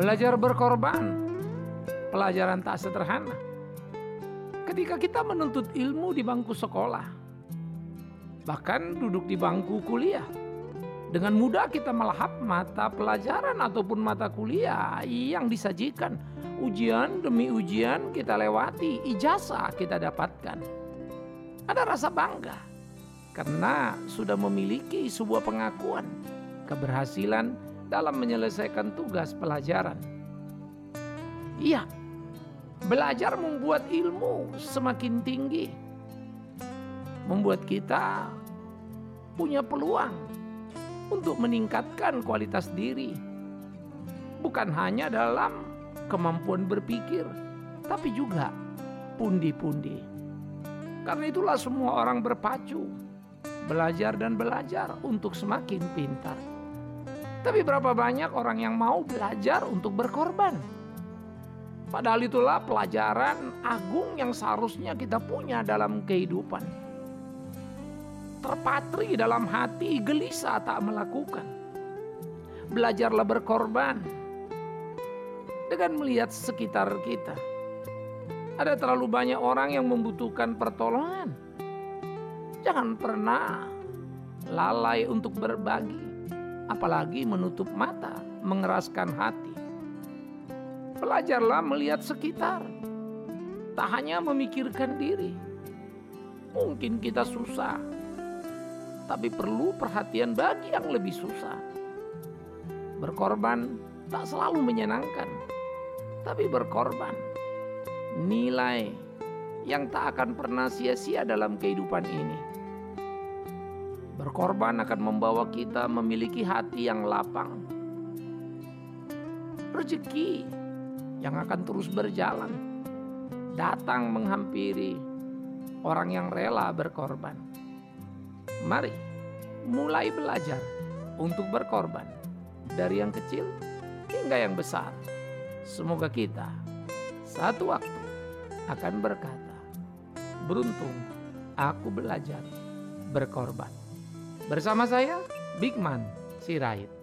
Belajar berkorban, pelajaran tak sederhana. Ketika kita menuntut ilmu di bangku sekolah, bahkan duduk di bangku kuliah, dengan mudah kita melahap mata pelajaran ataupun mata kuliah yang disajikan. Ujian demi ujian kita lewati, ijazah kita dapatkan. Ada rasa bangga karena sudah memiliki sebuah pengakuan keberhasilan dalam menyelesaikan tugas pelajaran. Iya, belajar membuat ilmu semakin tinggi, membuat kita punya peluang untuk meningkatkan kualitas diri, bukan hanya dalam kemampuan berpikir, tapi juga pundi-pundi. Karena itulah semua orang berpacu, belajar dan belajar untuk semakin pintar. Tapi berapa banyak orang yang mau belajar untuk berkorban? Padahal itulah pelajaran agung yang seharusnya kita punya dalam kehidupan. Terpatri dalam hati gelisah tak melakukan. Belajarlah berkorban dengan melihat sekitar kita. Ada terlalu banyak orang yang membutuhkan pertolongan. Jangan pernah lalai untuk berbagi, apalagi menutup mata, mengeraskan hati. Belajarlah melihat sekitar, tak hanya memikirkan diri. Mungkin kita susah, tapi perlu perhatian bagi yang lebih susah. Berkorban tak selalu menyenangkan, tapi berkorban nilai yang tak akan pernah sia-sia dalam kehidupan ini. Berkorban akan membawa kita memiliki hati yang lapang. Rezeki yang akan terus berjalan datang menghampiri orang yang rela berkorban. Mari mulai belajar untuk berkorban dari yang kecil hingga yang besar. Semoga kita satu waktu akan berkata, "Beruntung aku belajar berkorban." Bersama saya, Bigman Sirait.